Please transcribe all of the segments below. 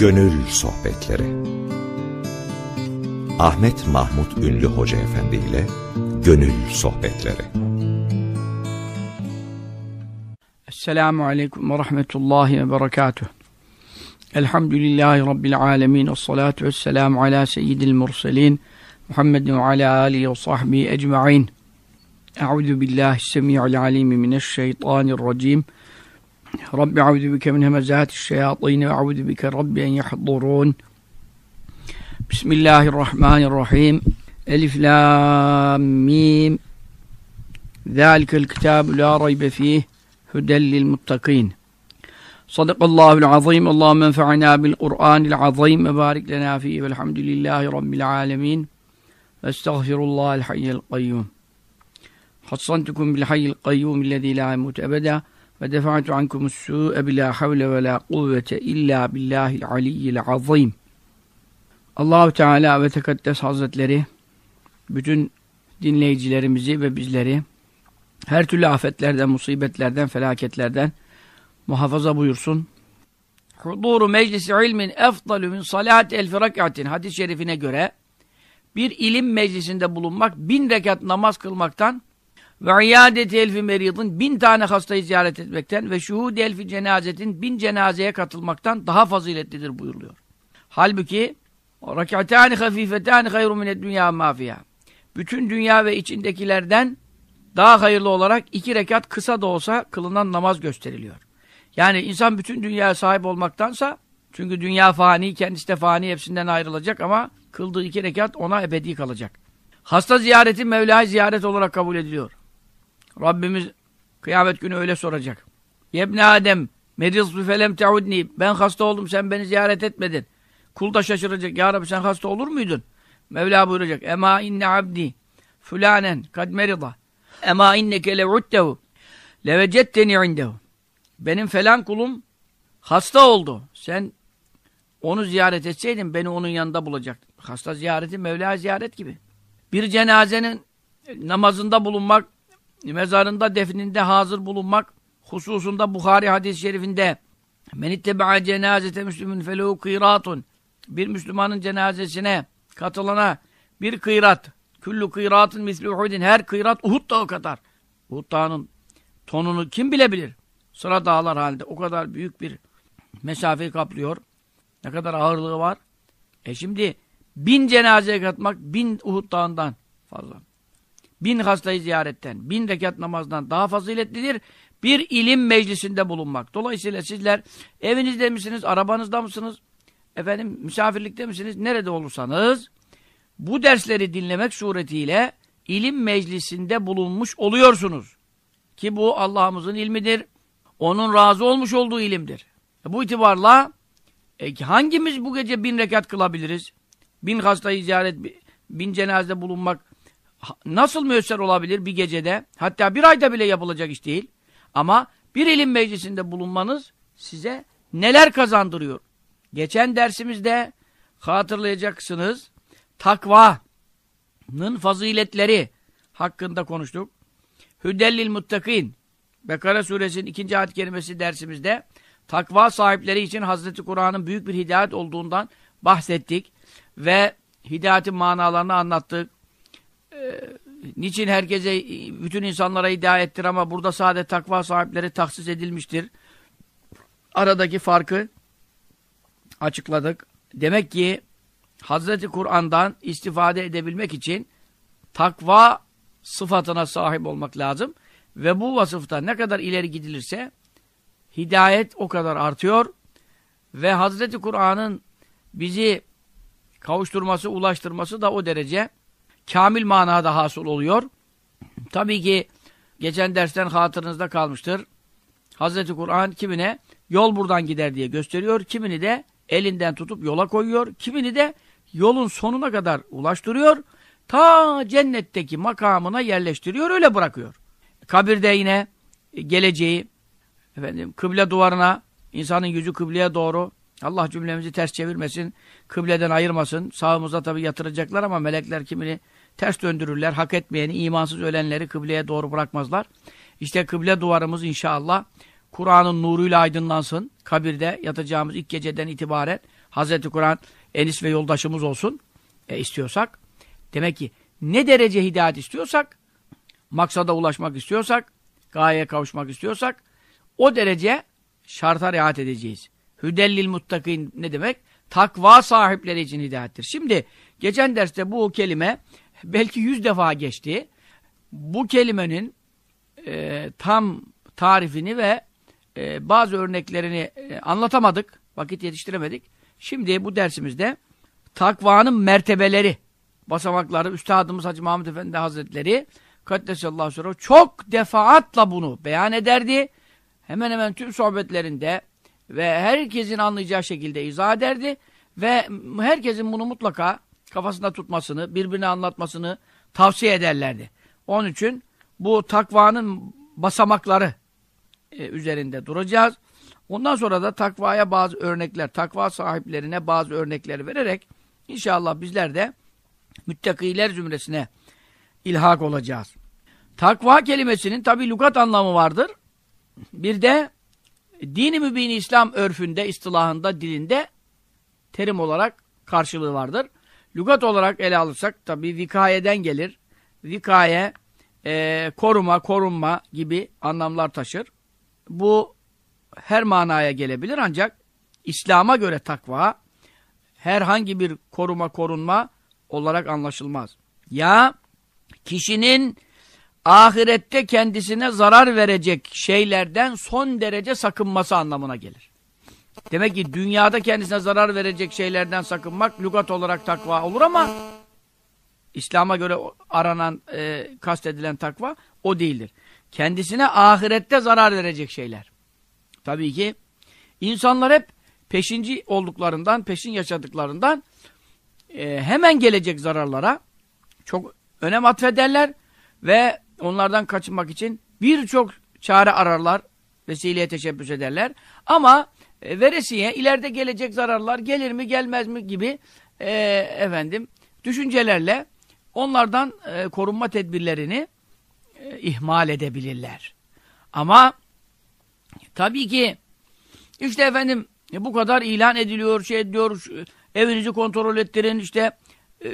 Gönül Sohbetleri. Ahmet Mahmut Ünlü Hoca Efendi ile Gönül Sohbetleri. Esselamu Aleyküm ve Rahmetullahi ve Berekatuh. Elhamdülillahi Rabbil Alemin ve salatu ve selamu ala seyyidil murselin Muhammedin ve ala alihi ve sahbihi ecma'in. Euzu billahi semi'il alimi mineşşeytanirracim رب أعوذ بك من همزات الشياطين وأعوذ بك رب أن يحضرون. بسم الله الرحمن الرحيم. ألف لام ميم. ذلك الكتاب لا ريب فيه هدى للمتقين. صدق الله العظيم. اللهم انفعنا بالقرآن العظيم. وبارك لنا فيه والحمد لله رب العالمين. أستغفر الله الحي القيوم. حصنتكم بالحي القيوم الذي لا يموت أبدا. Ve defa'tu ankumus su'e bila havle ve la kuvvete illa billahil aliyyil azim. Allahu Teala ve Tekaddes Hazretleri bütün dinleyicilerimizi ve bizleri her türlü afetlerden, musibetlerden, felaketlerden muhafaza buyursun. Huduru meclisi ilmin efdalü min salat elfi rekatin hadis-i şerifine göre bir ilim meclisinde bulunmak bin rekat namaz kılmaktan ve iadeti elfi meridin bin tane hastayı ziyaret etmekten ve şuhud elfi cenazetin bin cenazeye katılmaktan daha faziletlidir buyuruluyor. Halbuki rakatani hafifetani hayru mined dünya mafiya. Bütün dünya ve içindekilerden daha hayırlı olarak iki rekat kısa da olsa kılınan namaz gösteriliyor. Yani insan bütün dünyaya sahip olmaktansa çünkü dünya fani, kendisi de fani hepsinden ayrılacak ama kıldığı iki rekat ona ebedi kalacak. Hasta ziyareti Mevla'yı ziyaret olarak kabul ediliyor. Rabbimiz kıyamet günü öyle soracak. Yebne Adem, meriztu felem teudni. Ben hasta oldum, sen beni ziyaret etmedin. Kul da şaşıracak. Ya Rabbi sen hasta olur muydun? Mevla buyuracak. Ema inne abdi fulanen kad merida. Ema inneke lev'uddehu levecetteni indehu. Benim falan kulum hasta oldu. Sen onu ziyaret etseydin beni onun yanında bulacaktın. Hasta ziyareti Mevla ziyaret gibi. Bir cenazenin namazında bulunmak mezarında defninde hazır bulunmak hususunda Bukhari hadis-i şerifinde men cenazete müslümün felehu kıratun bir Müslümanın cenazesine katılana bir kıyrat küllü kıyratın misli Uhud'in. Her kıyrat Uhud dağı kadar. Uhud dağının tonunu kim bilebilir? Sıra dağlar halinde o kadar büyük bir mesafeyi kaplıyor. Ne kadar ağırlığı var? E şimdi bin cenazeye katmak bin Uhud dağından fazla bin hastayı ziyaretten, bin rekat namazdan daha faziletlidir. Bir ilim meclisinde bulunmak. Dolayısıyla sizler evinizde misiniz, arabanızda mısınız, efendim misafirlikte misiniz, nerede olursanız bu dersleri dinlemek suretiyle ilim meclisinde bulunmuş oluyorsunuz. Ki bu Allah'ımızın ilmidir. Onun razı olmuş olduğu ilimdir. E bu itibarla e, hangimiz bu gece bin rekat kılabiliriz? Bin hastayı ziyaret, bin cenazede bulunmak nasıl müesser olabilir bir gecede? Hatta bir ayda bile yapılacak iş değil. Ama bir ilim meclisinde bulunmanız size neler kazandırıyor? Geçen dersimizde hatırlayacaksınız. Takvanın faziletleri hakkında konuştuk. Hüdellil muttakin. Bekara suresinin ikinci ayet kelimesi dersimizde takva sahipleri için Hazreti Kur'an'ın büyük bir hidayet olduğundan bahsettik. Ve hidayetin manalarını anlattık niçin herkese, bütün insanlara hidayettir ama burada sadece takva sahipleri tahsis edilmiştir. Aradaki farkı açıkladık. Demek ki Hazreti Kur'an'dan istifade edebilmek için takva sıfatına sahip olmak lazım. Ve bu vasıfta ne kadar ileri gidilirse hidayet o kadar artıyor. Ve Hazreti Kur'an'ın bizi kavuşturması, ulaştırması da o derece kamil manada hasıl oluyor. Tabii ki geçen dersten hatırınızda kalmıştır. Hazreti Kur'an kimine yol buradan gider diye gösteriyor. Kimini de elinden tutup yola koyuyor. Kimini de yolun sonuna kadar ulaştırıyor. Ta cennetteki makamına yerleştiriyor. Öyle bırakıyor. Kabirde yine geleceği efendim kıble duvarına insanın yüzü kıbleye doğru Allah cümlemizi ters çevirmesin. Kıbleden ayırmasın. Sağımıza tabi yatıracaklar ama melekler kimini ters döndürürler. Hak etmeyeni, imansız ölenleri kıbleye doğru bırakmazlar. İşte kıble duvarımız inşallah Kur'an'ın nuruyla aydınlansın. Kabirde yatacağımız ilk geceden itibaren Hazreti Kur'an enis ve yoldaşımız olsun e, istiyorsak. Demek ki ne derece hidayet istiyorsak, maksada ulaşmak istiyorsak, gayeye kavuşmak istiyorsak, o derece şarta riayet edeceğiz. Hüdellil muttakin ne demek? Takva sahipleri için hidayettir. Şimdi geçen derste bu kelime belki yüz defa geçti. Bu kelimenin e, tam tarifini ve e, bazı örneklerini e, anlatamadık. Vakit yetiştiremedik. Şimdi bu dersimizde takvanın mertebeleri, basamakları, Üstadımız Hacı Mahmud Efendi Hazretleri Kaddesallahu sonra çok defaatla bunu beyan ederdi. Hemen hemen tüm sohbetlerinde ve herkesin anlayacağı şekilde izah ederdi. Ve herkesin bunu mutlaka kafasında tutmasını, birbirine anlatmasını tavsiye ederlerdi. Onun için bu takvanın basamakları e, üzerinde duracağız. Ondan sonra da takvaya bazı örnekler, takva sahiplerine bazı örnekler vererek inşallah bizler de müttakiler zümresine ilhak olacağız. Takva kelimesinin tabi lugat anlamı vardır. Bir de dini mübini İslam örfünde, istilahında, dilinde terim olarak karşılığı vardır. Lugat olarak ele alırsak tabi vikayeden gelir. Vikaye, e, koruma, korunma gibi anlamlar taşır. Bu her manaya gelebilir ancak İslam'a göre takva herhangi bir koruma, korunma olarak anlaşılmaz. Ya kişinin ahirette kendisine zarar verecek şeylerden son derece sakınması anlamına gelir. Demek ki dünyada kendisine zarar verecek şeylerden sakınmak lügat olarak takva olur ama İslam'a göre aranan, e, kastedilen takva o değildir. Kendisine ahirette zarar verecek şeyler. Tabii ki insanlar hep peşinci olduklarından, peşin yaşadıklarından e, hemen gelecek zararlara çok önem atfederler ve onlardan kaçınmak için birçok çare ararlar, vesileye teşebbüs ederler. Ama e, veresiye ileride gelecek zararlar gelir mi gelmez mi gibi e, efendim düşüncelerle onlardan e, korunma tedbirlerini e, ihmal edebilirler. Ama tabii ki işte efendim bu kadar ilan ediliyor, şey ediyor, evinizi kontrol ettirin, işte e,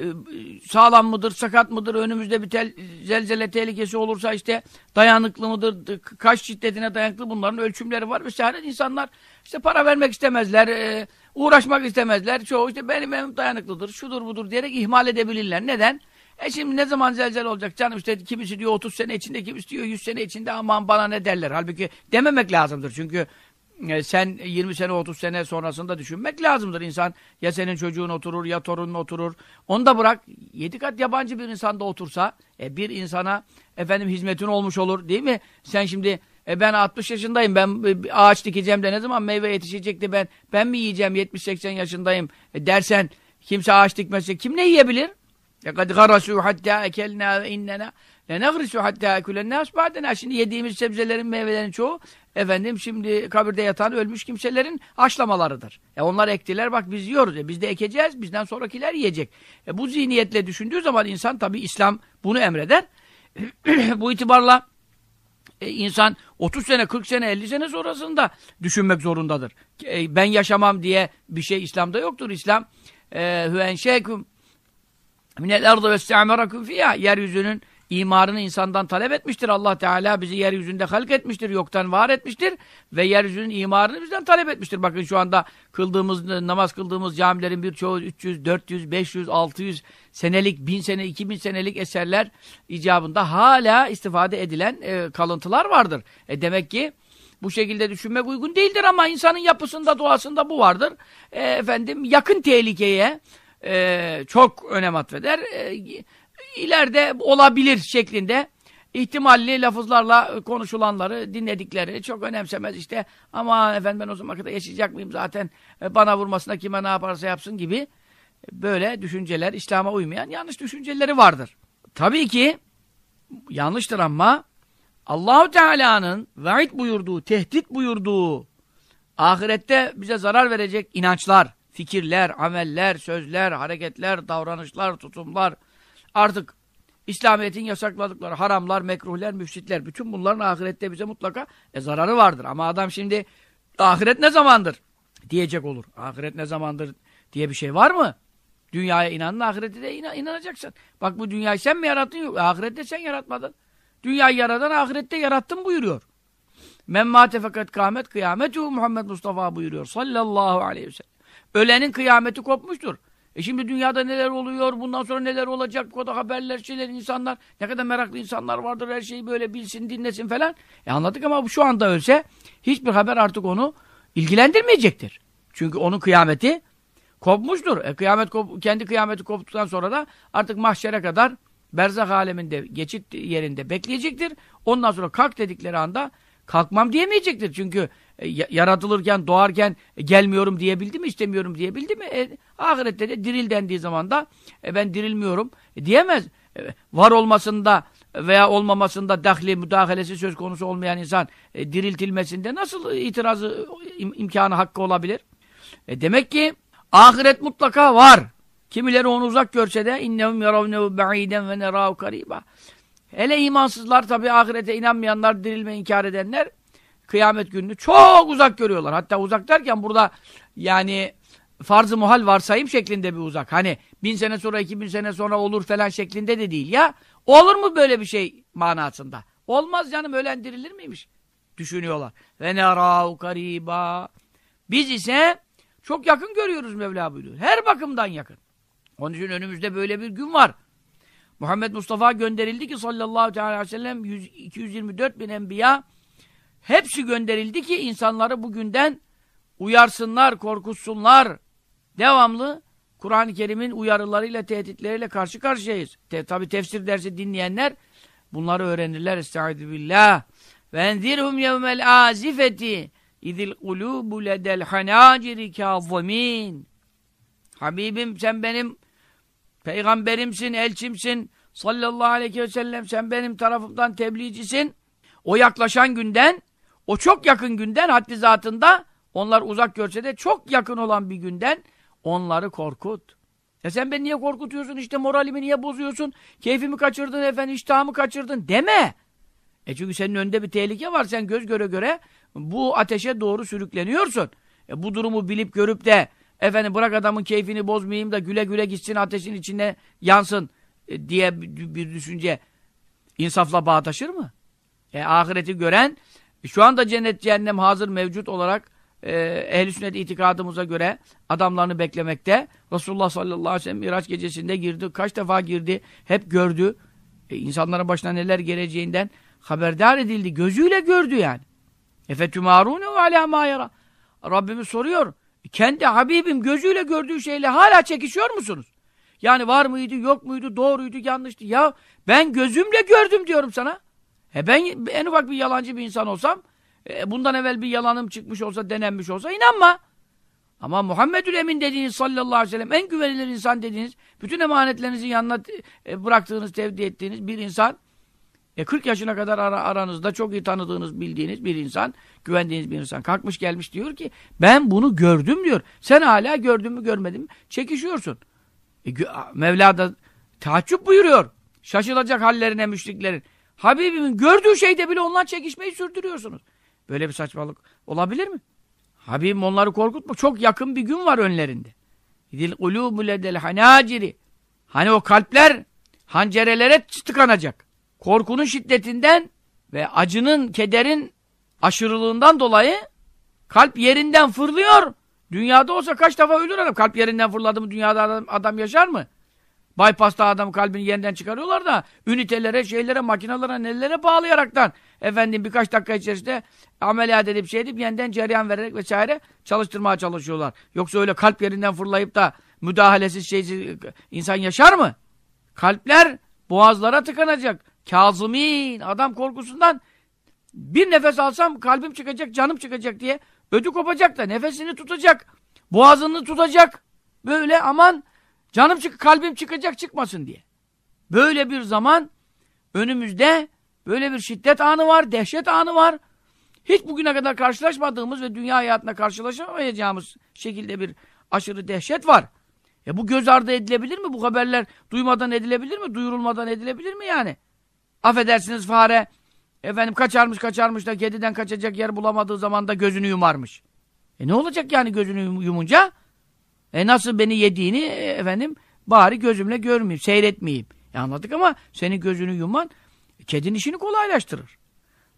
sağlam mıdır, sakat mıdır, önümüzde bir tel, zelzele tehlikesi olursa işte dayanıklı mıdır, kaç şiddetine dayanıklı bunların ölçümleri var vesaire. insanlar işte para vermek istemezler, e, uğraşmak istemezler. Çoğu işte benim evim dayanıklıdır, şudur budur diyerek ihmal edebilirler. Neden? E şimdi ne zaman zelzele olacak canım işte kimisi diyor 30 sene içinde, kimisi diyor 100 sene içinde aman bana ne derler. Halbuki dememek lazımdır çünkü e, sen 20 sene 30 sene sonrasında düşünmek lazımdır. İnsan ya senin çocuğun oturur ya torunun oturur. Onu da bırak 7 kat yabancı bir insanda otursa e, bir insana efendim hizmetin olmuş olur değil mi? Sen şimdi e, ben 60 yaşındayım ben e, ağaç dikeceğim de ne zaman meyve yetişecekti ben ben mi yiyeceğim 70-80 yaşındayım e, dersen kimse ağaç dikmezse kim ne yiyebilir? لَقَدْ غَرَسُوا حَتَّى اَكَلْنَا وَاِنَّنَا Le nefrisu hatta ekülen nas badena. Şimdi yediğimiz sebzelerin, meyvelerin çoğu efendim şimdi kabirde yatan ölmüş kimselerin aşlamalarıdır. E onlar ektiler bak biz yiyoruz. E biz de ekeceğiz. Bizden sonrakiler yiyecek. E bu zihniyetle düşündüğü zaman insan tabi İslam bunu emreder. bu itibarla e, insan 30 sene, 40 sene, 50 sene sonrasında düşünmek zorundadır. E, ben yaşamam diye bir şey İslam'da yoktur. İslam e, hüenşekum minel ardı ve fiha yeryüzünün imarını insandan talep etmiştir. Allah Teala bizi yeryüzünde halk etmiştir, yoktan var etmiştir ve yeryüzünün imarını bizden talep etmiştir. Bakın şu anda kıldığımız, namaz kıldığımız camilerin birçoğu 300, 400, 500, 600 senelik, 1000 sene, 2000 senelik eserler icabında hala istifade edilen e, kalıntılar vardır. E demek ki bu şekilde düşünmek uygun değildir ama insanın yapısında, doğasında bu vardır. E, efendim yakın tehlikeye e, çok önem atfeder. E, ileride olabilir şeklinde ihtimalli lafızlarla konuşulanları, dinledikleri çok önemsemez işte. Ama efendim ben o zaman kadar yaşayacak mıyım zaten e, bana vurmasına kime ne yaparsa yapsın gibi böyle düşünceler İslam'a uymayan yanlış düşünceleri vardır. Tabii ki yanlıştır ama Allahu Teala'nın vaid buyurduğu, tehdit buyurduğu ahirette bize zarar verecek inançlar, fikirler, ameller, sözler, hareketler, davranışlar, tutumlar, artık İslamiyet'in yasakladıkları haramlar, mekruhler, müfsitler, bütün bunların ahirette bize mutlaka e, zararı vardır. Ama adam şimdi ahiret ne zamandır diyecek olur. Ahiret ne zamandır diye bir şey var mı? Dünyaya inandın, ahirete de inan inanacaksın. Bak bu dünyayı sen mi yarattın? Yok. Ahirette sen yaratmadın. Dünyayı yaradan ahirette yarattın buyuruyor. Men mâte fakat kâmet kıyametu Muhammed Mustafa buyuruyor. Sallallahu aleyhi ve sellem. Ölenin kıyameti kopmuştur. E şimdi dünyada neler oluyor, bundan sonra neler olacak, o da haberler, şeyler, insanlar, ne kadar meraklı insanlar vardır, her şeyi böyle bilsin, dinlesin falan. E anladık ama şu anda ölse, hiçbir haber artık onu ilgilendirmeyecektir. Çünkü onun kıyameti kopmuştur. E kıyamet kendi kıyameti koptuktan sonra da artık mahşere kadar berzak aleminde, geçit yerinde bekleyecektir. Ondan sonra kalk dedikleri anda kalkmam diyemeyecektir. Çünkü yaratılırken, doğarken e, gelmiyorum diyebildi mi, istemiyorum diyebildi mi? E, ahirette de diril dendiği zaman da e, ben dirilmiyorum e, diyemez. E, var olmasında veya olmamasında dahli, müdahalesi söz konusu olmayan insan e, diriltilmesinde nasıl itirazı, im, imkanı, hakkı olabilir? E, demek ki ahiret mutlaka var. Kimileri onu uzak görse de innehum yaravnehu ba'iden ve nerâhu kariba. Hele imansızlar tabi ahirete inanmayanlar, dirilme inkar edenler kıyamet gününü çok uzak görüyorlar. Hatta uzak derken burada yani farz-ı muhal varsayım şeklinde bir uzak. Hani bin sene sonra, iki bin sene sonra olur falan şeklinde de değil ya. Olur mu böyle bir şey manasında? Olmaz canım ölen dirilir miymiş? Düşünüyorlar. Ve nerâhu kariba. Biz ise çok yakın görüyoruz Mevla buyuruyor. Her bakımdan yakın. Onun için önümüzde böyle bir gün var. Muhammed Mustafa gönderildi ki sallallahu aleyhi ve sellem 100, 224 bin enbiya hepsi gönderildi ki insanları bugünden uyarsınlar, korkutsunlar. Devamlı Kur'an-ı Kerim'in uyarılarıyla, tehditleriyle karşı karşıyayız. Te, Tabi tefsir dersi dinleyenler bunları öğrenirler. Estaizu billah. Ve enzirhum yevmel azifeti idil kulubu ledel hanaciri kâzımîn. Habibim sen benim peygamberimsin, elçimsin. Sallallahu aleyhi ve sellem sen benim tarafımdan tebliğcisin. O yaklaşan günden, o çok yakın günden haddi zatında onlar uzak görse de çok yakın olan bir günden onları korkut. Ya sen beni niye korkutuyorsun? İşte moralimi niye bozuyorsun? Keyfimi kaçırdın efendim, iştahımı kaçırdın deme. E çünkü senin önünde bir tehlike var. Sen göz göre göre bu ateşe doğru sürükleniyorsun. E bu durumu bilip görüp de efendim bırak adamın keyfini bozmayayım da güle güle gitsin ateşin içine yansın e, diye bir düşünce insafla bağdaşır mı? E, ahireti gören e, şu anda cennet cehennem hazır mevcut olarak e, ehl-i sünnet itikadımıza göre adamlarını beklemekte. Resulullah sallallahu aleyhi ve sellem Miraç gecesinde girdi. Kaç defa girdi? Hep gördü. E, insanların başına neler geleceğinden haberdar edildi. Gözüyle gördü yani. Efetümarûne ve alâ mâ. Rabbimiz soruyor. Kendi Habibim gözüyle gördüğü şeyle hala çekişiyor musunuz? Yani var mıydı, yok muydu, doğruydu, yanlıştı. Ya ben gözümle gördüm diyorum sana. E ben en ufak bir yalancı bir insan olsam, e bundan evvel bir yalanım çıkmış olsa, denenmiş olsa inanma. Ama Muhammedül Emin dediğiniz sallallahu aleyhi ve sellem en güvenilir insan dediğiniz, bütün emanetlerinizi yanına e, bıraktığınız, tevdi ettiğiniz bir insan, e 40 yaşına kadar ara, aranızda çok iyi tanıdığınız, bildiğiniz bir insan, güvendiğiniz bir insan kalkmış gelmiş diyor ki ben bunu gördüm diyor. Sen hala gördün mü görmedin mi? Çekişiyorsun. E, Mevla da buyuruyor. Şaşılacak hallerine müşriklerin. Habibimin gördüğü şeyde bile onlar çekişmeyi sürdürüyorsunuz. Böyle bir saçmalık olabilir mi? Habibim onları korkutma. Çok yakın bir gün var önlerinde. Dil ulûbü ledel hanaciri. Hani o kalpler hancerelere tıkanacak. Korkunun şiddetinden ve acının, kederin aşırılığından dolayı kalp yerinden fırlıyor. Dünyada olsa kaç defa ölür adam. Kalp yerinden fırladı mı dünyada adam, adam yaşar mı? Bypass'ta adam kalbini yeniden çıkarıyorlar da ünitelere, şeylere, makinalara, nelere bağlayaraktan efendim birkaç dakika içerisinde ameliyat edip şey edip yeniden cereyan vererek vesaire çalıştırmaya çalışıyorlar. Yoksa öyle kalp yerinden fırlayıp da müdahalesiz şeysiz insan yaşar mı? Kalpler boğazlara tıkanacak. Kazımin adam korkusundan bir nefes alsam kalbim çıkacak, canım çıkacak diye ödü kopacak da nefesini tutacak. Boğazını tutacak. Böyle aman canım çık kalbim çıkacak çıkmasın diye. Böyle bir zaman önümüzde böyle bir şiddet anı var, dehşet anı var. Hiç bugüne kadar karşılaşmadığımız ve dünya hayatında karşılaşamayacağımız şekilde bir aşırı dehşet var. E bu göz ardı edilebilir mi? Bu haberler duymadan edilebilir mi? Duyurulmadan edilebilir mi yani? Affedersiniz fare efendim kaçarmış kaçarmış da kediden kaçacak yer bulamadığı zaman da gözünü yumarmış. E ne olacak yani gözünü yumunca? E nasıl beni yediğini e, efendim bari gözümle görmeyeyim, seyretmeyeyim. E anladık ama senin gözünü yumman kedin işini kolaylaştırır.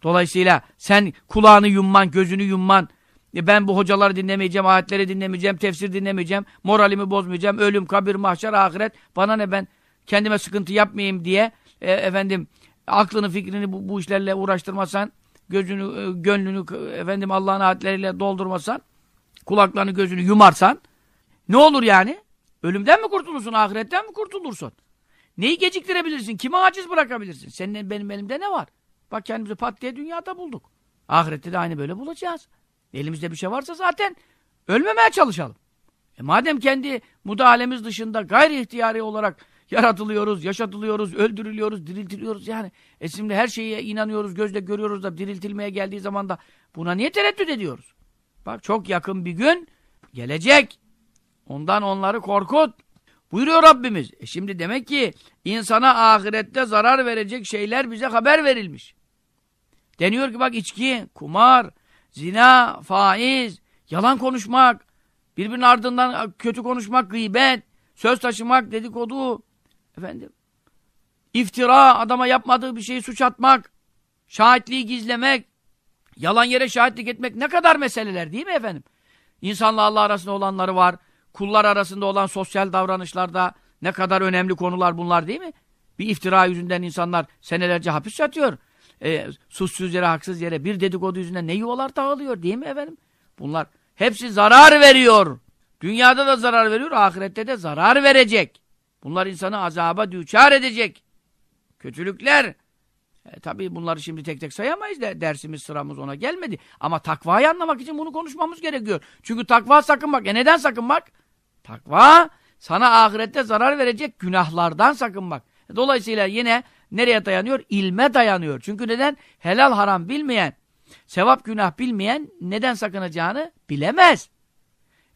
Dolayısıyla sen kulağını yumman, gözünü yumman, e ben bu hocaları dinlemeyeceğim, ayetleri dinlemeyeceğim, tefsir dinlemeyeceğim, moralimi bozmayacağım, ölüm, kabir, mahşer, ahiret, bana ne ben kendime sıkıntı yapmayayım diye e, efendim aklını, fikrini bu, bu işlerle uğraştırmasan, gözünü, e, gönlünü efendim Allah'ın ayetleriyle doldurmasan, kulaklarını, gözünü yumarsan ne olur yani? Ölümden mi kurtulursun, ahiretten mi kurtulursun? Neyi geciktirebilirsin? Kimi aciz bırakabilirsin? Senin benim elimde ne var? Bak kendimizi pat diye dünyada bulduk. Ahirette de aynı böyle bulacağız. Elimizde bir şey varsa zaten ölmemeye çalışalım. E madem kendi müdahalemiz dışında gayri ihtiyari olarak yaratılıyoruz, yaşatılıyoruz, öldürülüyoruz, diriltiliyoruz yani. E şimdi her şeye inanıyoruz, gözle görüyoruz da diriltilmeye geldiği zaman da buna niye tereddüt ediyoruz? Bak çok yakın bir gün gelecek. Ondan onları korkut. Buyuruyor Rabbimiz. E şimdi demek ki insana ahirette zarar verecek şeyler bize haber verilmiş. Deniyor ki bak içki, kumar, zina, faiz, yalan konuşmak, birbirinin ardından kötü konuşmak, gıybet, söz taşımak, dedikodu, efendim, iftira, adama yapmadığı bir şeyi suç atmak, şahitliği gizlemek, yalan yere şahitlik etmek ne kadar meseleler değil mi efendim? İnsanla Allah arasında olanları var, kullar arasında olan sosyal davranışlarda ne kadar önemli konular bunlar değil mi? Bir iftira yüzünden insanlar senelerce hapis yatıyor e, suçsuz yere, haksız yere bir dedikodu yüzünden ne yuvalar dağılıyor değil mi efendim? Bunlar hepsi zarar veriyor. Dünyada da zarar veriyor, ahirette de zarar verecek. Bunlar insanı azaba düçar edecek. Kötülükler. E, tabii bunları şimdi tek tek sayamayız da dersimiz sıramız ona gelmedi. Ama takvayı anlamak için bunu konuşmamız gerekiyor. Çünkü takva sakınmak. E neden sakınmak? Takva sana ahirette zarar verecek günahlardan sakınmak. Dolayısıyla yine nereye dayanıyor? İlme dayanıyor. Çünkü neden? Helal haram bilmeyen, sevap günah bilmeyen neden sakınacağını bilemez.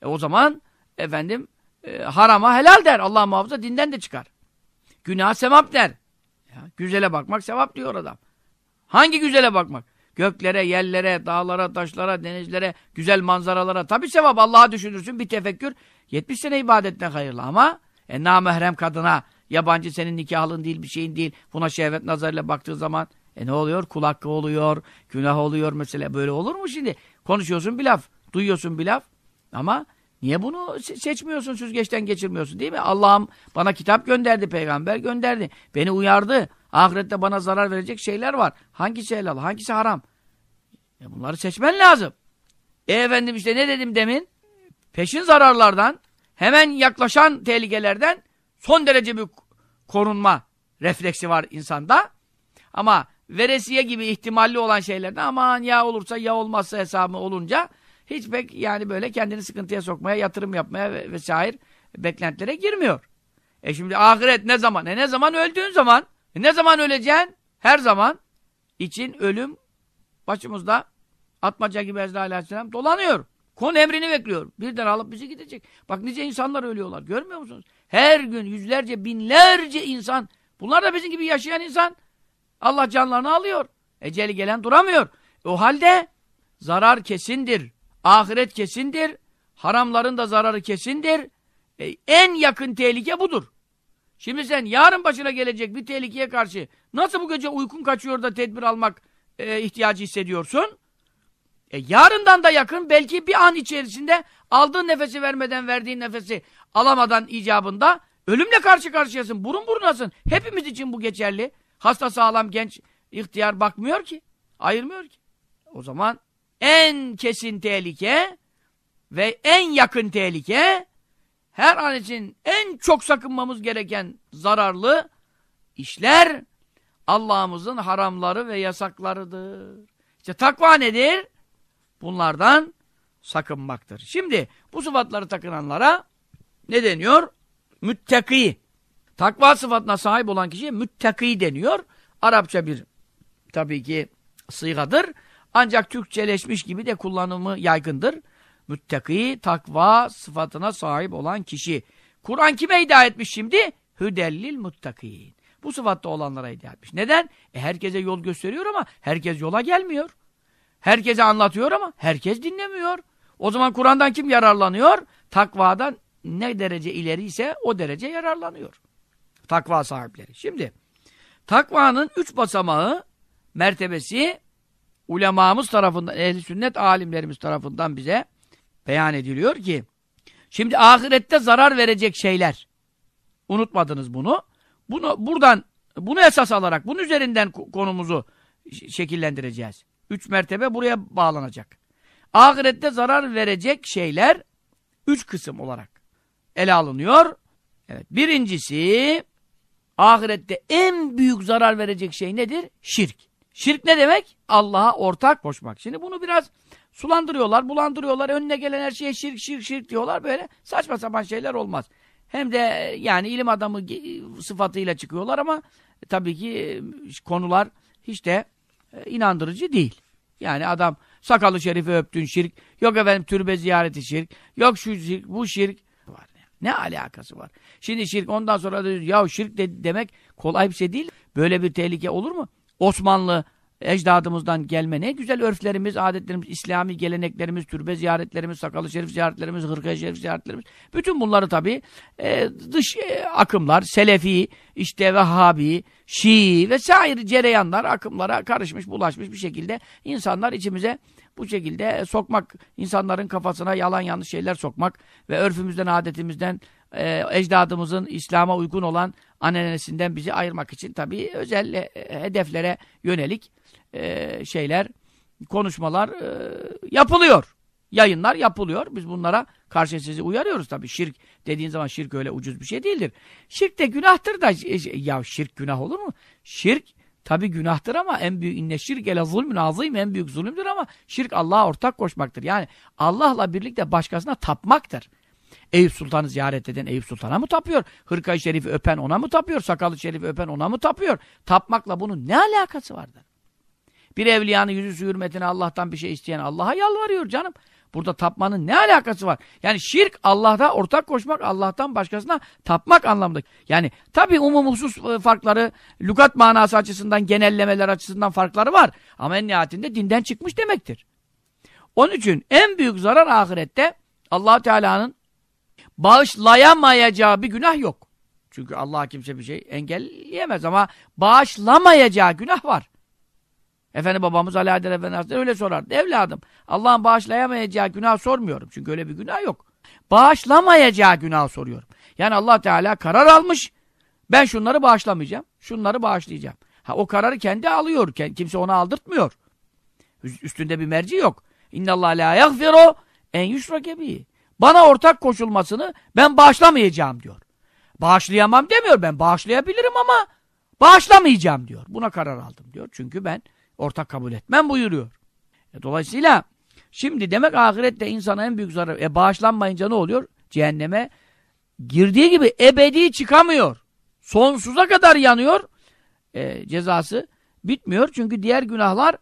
E o zaman efendim e, harama helal der. Allah muhafaza dinden de çıkar. Günah sevap der. Ya, güzele bakmak sevap diyor adam. Hangi güzele bakmak? Göklere, yerlere, dağlara, taşlara, denizlere, güzel manzaralara. Tabi sevap Allah'a düşünürsün bir tefekkür. 70 sene ibadetten hayırlı ama e, namahrem kadına Yabancı senin nikahlın değil, bir şeyin değil. Buna şehvet nazarıyla baktığı zaman e ne oluyor? Kul hakkı oluyor, günah oluyor mesela. Böyle olur mu şimdi? Konuşuyorsun bir laf, duyuyorsun bir laf. Ama niye bunu seçmiyorsun, süzgeçten geçirmiyorsun değil mi? Allah'ım bana kitap gönderdi, peygamber gönderdi. Beni uyardı. Ahirette bana zarar verecek şeyler var. Hangisi helal, hangisi haram? E bunları seçmen lazım. E efendim işte ne dedim demin? Peşin zararlardan, hemen yaklaşan tehlikelerden son derece büyük korunma refleksi var insanda. Ama veresiye gibi ihtimalli olan şeylerde aman ya olursa ya olmazsa hesabı olunca hiç pek yani böyle kendini sıkıntıya sokmaya, yatırım yapmaya vesaire beklentilere girmiyor. E şimdi ahiret ne zaman? E ne zaman öldüğün zaman? E ne zaman öleceksin? Her zaman için ölüm başımızda atmaca gibi Ezra Aleyhisselam dolanıyor. Kon emrini bekliyor. Birden alıp bizi gidecek. Bak nice insanlar ölüyorlar. Görmüyor musunuz? Her gün yüzlerce, binlerce insan. Bunlar da bizim gibi yaşayan insan. Allah canlarını alıyor. Eceli gelen duramıyor. O halde zarar kesindir. Ahiret kesindir. Haramların da zararı kesindir. E, en yakın tehlike budur. Şimdi sen yarın başına gelecek bir tehlikeye karşı nasıl bu gece uykun kaçıyor da tedbir almak e, ihtiyacı hissediyorsun? E, yarından da yakın belki bir an içerisinde aldığın nefesi vermeden verdiğin nefesi alamadan icabında ölümle karşı karşıyasın. Burun burunasın. Hepimiz için bu geçerli. Hasta sağlam genç ihtiyar bakmıyor ki. Ayırmıyor ki. O zaman en kesin tehlike ve en yakın tehlike her an için en çok sakınmamız gereken zararlı işler Allah'ımızın haramları ve yasaklarıdır. İşte takva nedir? Bunlardan sakınmaktır. Şimdi bu sıfatları takınanlara ne deniyor? Müttaki. Takva sıfatına sahip olan kişiye müttaki deniyor. Arapça bir tabii ki sıygadır. Ancak Türkçeleşmiş gibi de kullanımı yaygındır. Müttaki, takva sıfatına sahip olan kişi. Kur'an kime hidayet etmiş şimdi? Hüdellil muttakin. Bu sıfatta olanlara hidayet etmiş. Neden? E herkese yol gösteriyor ama herkes yola gelmiyor. Herkese anlatıyor ama herkes dinlemiyor. O zaman Kur'an'dan kim yararlanıyor? Takvadan ne derece ileri ise o derece yararlanıyor. Takva sahipleri. Şimdi takvanın üç basamağı mertebesi ulemamız tarafından, ehli sünnet alimlerimiz tarafından bize beyan ediliyor ki şimdi ahirette zarar verecek şeyler unutmadınız bunu. Bunu buradan bunu esas alarak bunun üzerinden konumuzu şekillendireceğiz. Üç mertebe buraya bağlanacak. Ahirette zarar verecek şeyler üç kısım olarak ele alınıyor. Evet. Birincisi ahirette en büyük zarar verecek şey nedir? Şirk. Şirk ne demek? Allah'a ortak koşmak. Şimdi bunu biraz sulandırıyorlar, bulandırıyorlar. Önüne gelen her şeye şirk, şirk, şirk diyorlar. Böyle saçma sapan şeyler olmaz. Hem de yani ilim adamı sıfatıyla çıkıyorlar ama tabii ki konular hiç de e, inandırıcı değil. Yani adam sakalı şerifi öptün şirk, yok efendim türbe ziyareti şirk, yok şu şirk, bu şirk. Var. Ne alakası var? Şimdi şirk ondan sonra da ya şirk de demek kolay bir şey değil. Böyle bir tehlike olur mu? Osmanlı ecdadımızdan gelme ne güzel örflerimiz, adetlerimiz, İslami geleneklerimiz, türbe ziyaretlerimiz, sakalı şerif ziyaretlerimiz, hırka şerif ziyaretlerimiz. Bütün bunları tabii e, dış e, akımlar, Selefi, işte Vehhabi, Şii vesaire cereyanlar akımlara karışmış, bulaşmış bir şekilde insanlar içimize bu şekilde sokmak, insanların kafasına yalan yanlış şeyler sokmak ve örfümüzden, adetimizden, e, ecdadımızın İslam'a uygun olan anenesinden bizi ayırmak için tabii özel e, hedeflere yönelik e, şeyler, konuşmalar e, yapılıyor. Yayınlar yapılıyor. Biz bunlara karşı sizi uyarıyoruz tabii. Şirk dediğin zaman şirk öyle ucuz bir şey değildir. Şirk de günahtır da e, ya şirk günah olur mu? Şirk tabii günahtır ama en büyük inne şirk ele zulmün azim en büyük zulümdür ama şirk Allah'a ortak koşmaktır. Yani Allah'la birlikte başkasına tapmaktır. Eyüp Sultan'ı ziyaret eden Eyüp Sultan'a mı tapıyor? Hırkayı Şerif'i öpen ona mı tapıyor? Sakalı Şerif'i öpen ona mı tapıyor? Tapmakla bunun ne alakası vardır? Bir evliyanın yüzü hürmetine Allah'tan bir şey isteyen Allah'a yalvarıyor canım. Burada tapmanın ne alakası var? Yani şirk Allah'ta ortak koşmak, Allah'tan başkasına tapmak anlamında. Yani tabi umum husus e, farkları, lügat manası açısından, genellemeler açısından farkları var. Ama en nihayetinde dinden çıkmış demektir. Onun için en büyük zarar ahirette allah Teala'nın bağışlayamayacağı bir günah yok. Çünkü Allah kimse bir şey engelleyemez ama bağışlamayacağı günah var. Efendi babamız Ali Adel Efendi Hazretleri öyle sorardı. Evladım Allah'ın bağışlayamayacağı günah sormuyorum. Çünkü öyle bir günah yok. Bağışlamayacağı günah soruyorum. Yani Allah Teala karar almış. Ben şunları bağışlamayacağım. Şunları bağışlayacağım. Ha o kararı kendi alıyor. Kimse ona aldırtmıyor. Üstünde bir merci yok. İnnallâh lâ yagfiru en yüşrake bihi. Bana ortak koşulmasını ben bağışlamayacağım diyor. Bağışlayamam demiyor. Ben bağışlayabilirim ama bağışlamayacağım diyor. Buna karar aldım diyor. Çünkü ben ortak kabul etmem buyuruyor. E, dolayısıyla şimdi demek ahirette insana en büyük zarar. E bağışlanmayınca ne oluyor? Cehenneme girdiği gibi ebedi çıkamıyor. Sonsuza kadar yanıyor. E, cezası bitmiyor. Çünkü diğer günahlar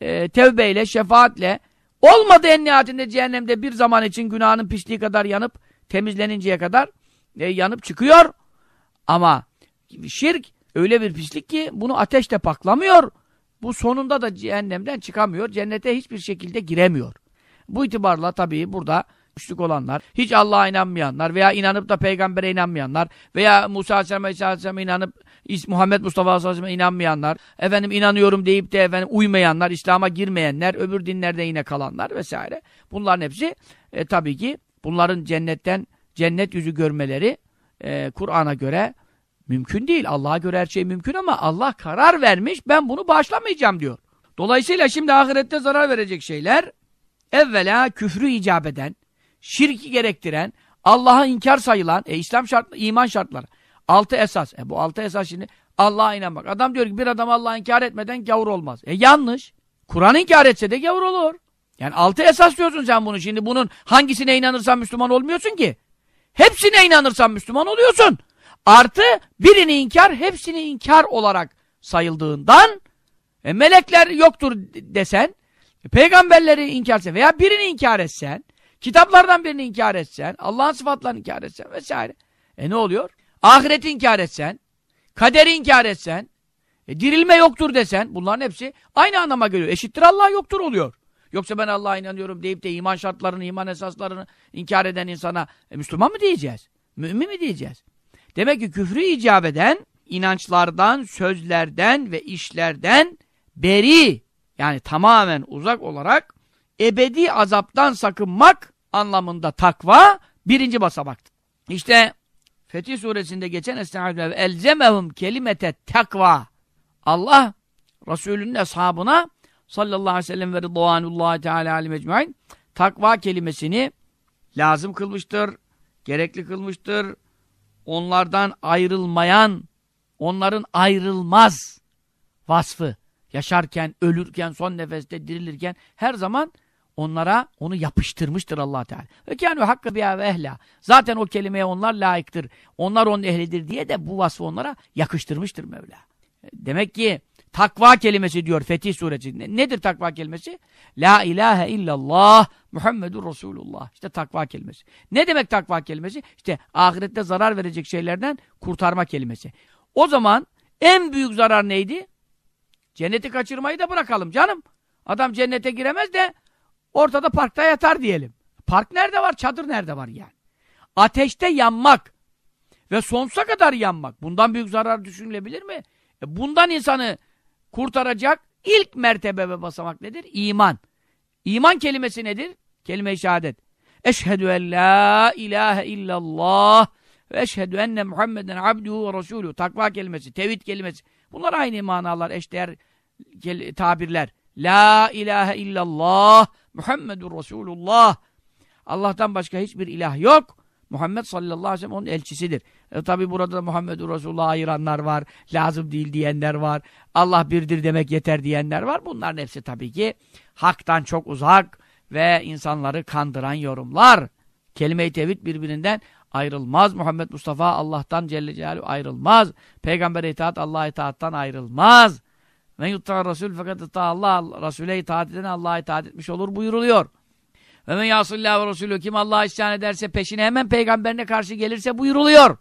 e, tevbeyle, şefaatle olmadı en nihayetinde cehennemde bir zaman için günahının pisliği kadar yanıp temizleninceye kadar e, yanıp çıkıyor. Ama şirk öyle bir pislik ki bunu ateşte paklamıyor. Bu sonunda da cehennemden çıkamıyor. Cennete hiçbir şekilde giremiyor. Bu itibarla tabii burada müşrik olanlar, hiç Allah'a inanmayanlar veya inanıp da peygambere inanmayanlar veya Musa Aleyhisselam Aleyhisselam'a inanıp Muhammed Mustafa Aleyhisselam'a inanmayanlar, efendim inanıyorum deyip de efendim uymayanlar, İslam'a girmeyenler, öbür dinlerde yine kalanlar vesaire. Bunların hepsi e, tabii ki bunların cennetten cennet yüzü görmeleri e, Kur'an'a göre Mümkün değil. Allah'a göre her şey mümkün ama Allah karar vermiş ben bunu bağışlamayacağım diyor. Dolayısıyla şimdi ahirette zarar verecek şeyler evvela küfrü icap eden, şirki gerektiren, Allah'a inkar sayılan, e, İslam şart, iman şartları. Altı esas. E, bu altı esas şimdi Allah'a inanmak. Adam diyor ki bir adam Allah'a inkar etmeden gavur olmaz. E yanlış. Kur'an inkar etse de gavur olur. Yani altı esas diyorsun sen bunu. Şimdi bunun hangisine inanırsan Müslüman olmuyorsun ki? Hepsine inanırsan Müslüman oluyorsun. Artı birini inkar, hepsini inkar olarak sayıldığından e, melekler yoktur desen, e, peygamberleri inkar veya birini inkar etsen, kitaplardan birini inkar etsen, Allah'ın sıfatlarını inkar etsen vesaire. E ne oluyor? Ahireti inkar etsen, kaderi inkar etsen, e, dirilme yoktur desen, bunların hepsi aynı anlama geliyor. Eşittir Allah yoktur oluyor. Yoksa ben Allah'a inanıyorum deyip de iman şartlarını, iman esaslarını inkar eden insana e, Müslüman mı diyeceğiz? Mümin mi diyeceğiz? Demek ki küfrü icap eden inançlardan, sözlerden ve işlerden beri yani tamamen uzak olarak ebedi azaptan sakınmak anlamında takva birinci basamaktır. İşte Fetih suresinde geçen Estağfirullah elzemehum kelimete takva. Allah Resulünün ashabına sallallahu aleyhi ve sellem ve rıdvanullahi teala alim ecmain takva kelimesini lazım kılmıştır, gerekli kılmıştır. Onlardan ayrılmayan, onların ayrılmaz vasfı. Yaşarken, ölürken, son nefeste dirilirken her zaman onlara onu yapıştırmıştır allah Teala. Ve kânû hakkı biha ve ehla. Zaten o kelimeye onlar layıktır. Onlar onun ehlidir diye de bu vasfı onlara yakıştırmıştır Mevla. Demek ki takva kelimesi diyor Fetih suresi. Nedir takva kelimesi? La ilahe illallah Muhammedur Resulullah. İşte takva kelimesi. Ne demek takva kelimesi? İşte ahirette zarar verecek şeylerden kurtarma kelimesi. O zaman en büyük zarar neydi? Cenneti kaçırmayı da bırakalım canım. Adam cennete giremez de ortada parkta yatar diyelim. Park nerede var? Çadır nerede var yani? Ateşte yanmak ve sonsuza kadar yanmak. Bundan büyük zarar düşünülebilir mi? E bundan insanı kurtaracak ilk mertebe ve basamak nedir? İman. İman kelimesi nedir? Kelime-i şehadet. Eşhedü en la ilahe illallah ve eşhedü enne Muhammeden abduhu ve resulü. Takva kelimesi, tevhid kelimesi. Bunlar aynı manalar, eşdeğer tabirler. La ilahe illallah Muhammedur Resulullah. Allah'tan başka hiçbir ilah yok. Muhammed sallallahu aleyhi ve sellem onun elçisidir. E, Tabi burada da Muhammedur Resulullah ayıranlar var. Lazım değil diyenler var. Allah birdir demek yeter diyenler var. Bunların hepsi tabii ki haktan çok uzak ve insanları kandıran yorumlar. Kelime-i tevhid birbirinden ayrılmaz. Muhammed Mustafa Allah'tan Celle Celaluhu ayrılmaz. Peygamber itaat Allah'a itaattan ayrılmaz. Ve yutta Resul fakat Allah Resul'e itaat eden Allah'a itaat etmiş olur buyuruluyor. Ve men yasillâhu ve Resulü kim Allah'a isyan ederse peşine hemen peygamberine karşı gelirse buyuruluyor.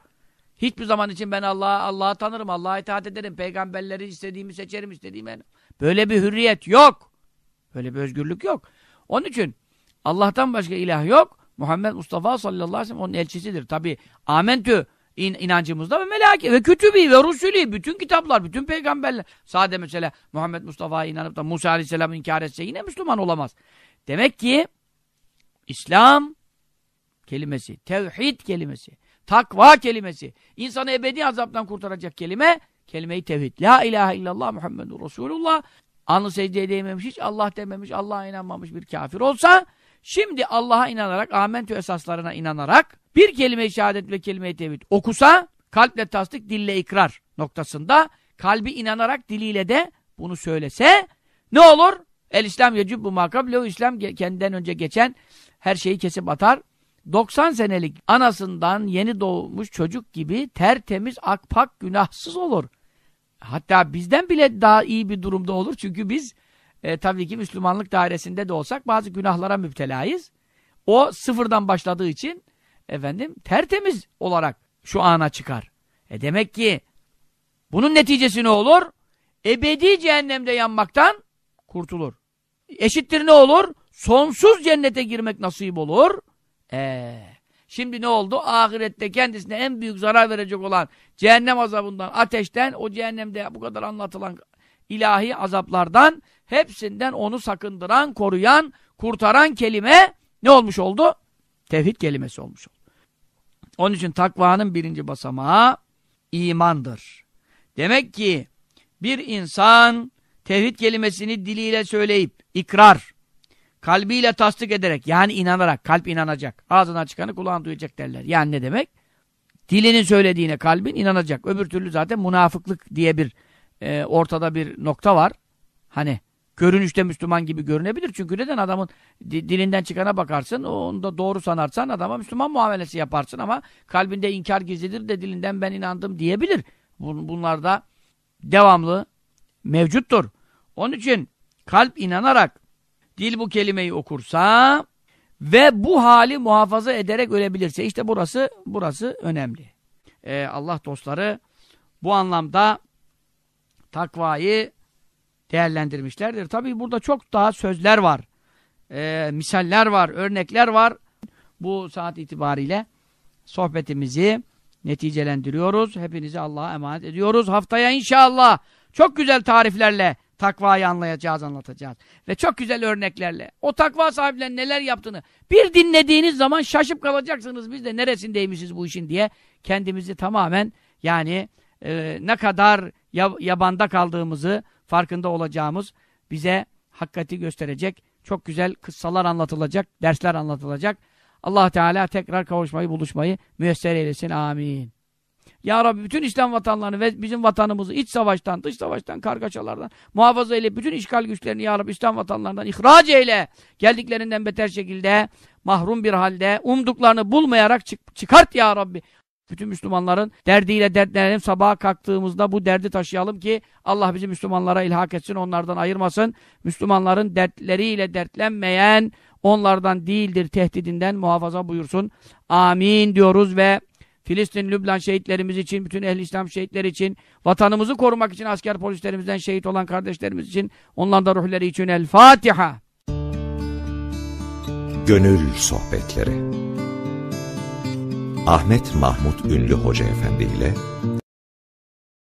Hiçbir zaman için ben Allah'a Allah'ı tanırım, Allah'a itaat ederim, peygamberleri istediğimi seçerim, istediğimi. Böyle bir hürriyet yok. Böyle bir özgürlük yok. Onun için Allah'tan başka ilah yok. Muhammed Mustafa sallallahu aleyhi ve sellem onun elçisidir. Tabi amentü in, inancımızda ve melaki ve kütübi ve rusulü bütün kitaplar, bütün peygamberler. Sade mesela Muhammed Mustafa'ya inanıp da Musa aleyhisselamı inkar etse yine Müslüman olamaz. Demek ki İslam kelimesi, tevhid kelimesi, takva kelimesi, insanı ebedi azaptan kurtaracak kelime, kelime-i tevhid. La ilahe illallah Muhammedur Resulullah. Anlı secdeye değmemiş, hiç Allah dememiş, Allah'a inanmamış bir kafir olsa, şimdi Allah'a inanarak, amentü esaslarına inanarak, bir kelime-i şehadet ve kelime-i tevhid okusa, kalple tasdik, dille ikrar noktasında, kalbi inanarak diliyle de bunu söylese, ne olur? El İslam yecübbü makablehu İslam kendinden önce geçen her şeyi kesip atar. 90 senelik anasından yeni doğmuş çocuk gibi tertemiz, akpak, günahsız olur. Hatta bizden bile daha iyi bir durumda olur. Çünkü biz e, tabii ki Müslümanlık dairesinde de olsak bazı günahlara müptelayız. O sıfırdan başladığı için efendim tertemiz olarak şu ana çıkar. E demek ki bunun neticesi ne olur? Ebedi cehennemde yanmaktan kurtulur. Eşittir ne olur? Sonsuz cennete girmek nasip olur. Ee, şimdi ne oldu? Ahirette kendisine en büyük zarar verecek olan cehennem azabından, ateşten, o cehennemde bu kadar anlatılan ilahi azaplardan hepsinden onu sakındıran, koruyan, kurtaran kelime ne olmuş oldu? Tevhid kelimesi olmuş oldu. Onun için takvanın birinci basamağı imandır. Demek ki bir insan tevhid kelimesini diliyle söyleyip ikrar, kalbiyle tasdik ederek yani inanarak, kalp inanacak. Ağzından çıkanı kulağın duyacak derler. Yani ne demek? Dilinin söylediğine kalbin inanacak. Öbür türlü zaten münafıklık diye bir e, ortada bir nokta var. Hani görünüşte Müslüman gibi görünebilir. Çünkü neden adamın dilinden çıkana bakarsın, onu da doğru sanarsan adama Müslüman muamelesi yaparsın ama kalbinde inkar gizlidir de dilinden ben inandım diyebilir. Bunlar da devamlı mevcuttur. Onun için kalp inanarak dil bu kelimeyi okursa ve bu hali muhafaza ederek ölebilirse işte burası burası önemli. Ee, Allah dostları bu anlamda takvayı değerlendirmişlerdir. Tabi burada çok daha sözler var. e, misaller var, örnekler var. Bu saat itibariyle sohbetimizi neticelendiriyoruz. Hepinizi Allah'a emanet ediyoruz. Haftaya inşallah çok güzel tariflerle takvayı anlayacağız, anlatacağız. Ve çok güzel örneklerle. O takva sahiplerinin neler yaptığını bir dinlediğiniz zaman şaşıp kalacaksınız. Biz de neresindeymişiz bu işin diye kendimizi tamamen yani e, ne kadar yabanda kaldığımızı farkında olacağımız bize hakikati gösterecek. Çok güzel kıssalar anlatılacak, dersler anlatılacak. Allah Teala tekrar kavuşmayı, buluşmayı müyesser eylesin. Amin. Ya Rabbi bütün İslam vatanlarını ve bizim vatanımızı iç savaştan, dış savaştan, kargaşalardan muhafaza eyle. Bütün işgal güçlerini Ya Rabbi İslam vatanlarından ihraç eyle. Geldiklerinden beter şekilde mahrum bir halde umduklarını bulmayarak çık çıkart Ya Rabbi. Bütün Müslümanların derdiyle dertlenelim. Sabaha kalktığımızda bu derdi taşıyalım ki Allah bizi Müslümanlara ilhak etsin, onlardan ayırmasın. Müslümanların dertleriyle dertlenmeyen onlardan değildir tehdidinden muhafaza buyursun. Amin diyoruz ve Filistin, Lübnan şehitlerimiz için, bütün ehli İslam şehitleri için, vatanımızı korumak için asker polislerimizden şehit olan kardeşlerimiz için, onların da ruhları için El Fatiha. Gönül Sohbetleri Ahmet Mahmut Ünlü Hoca Efendi ile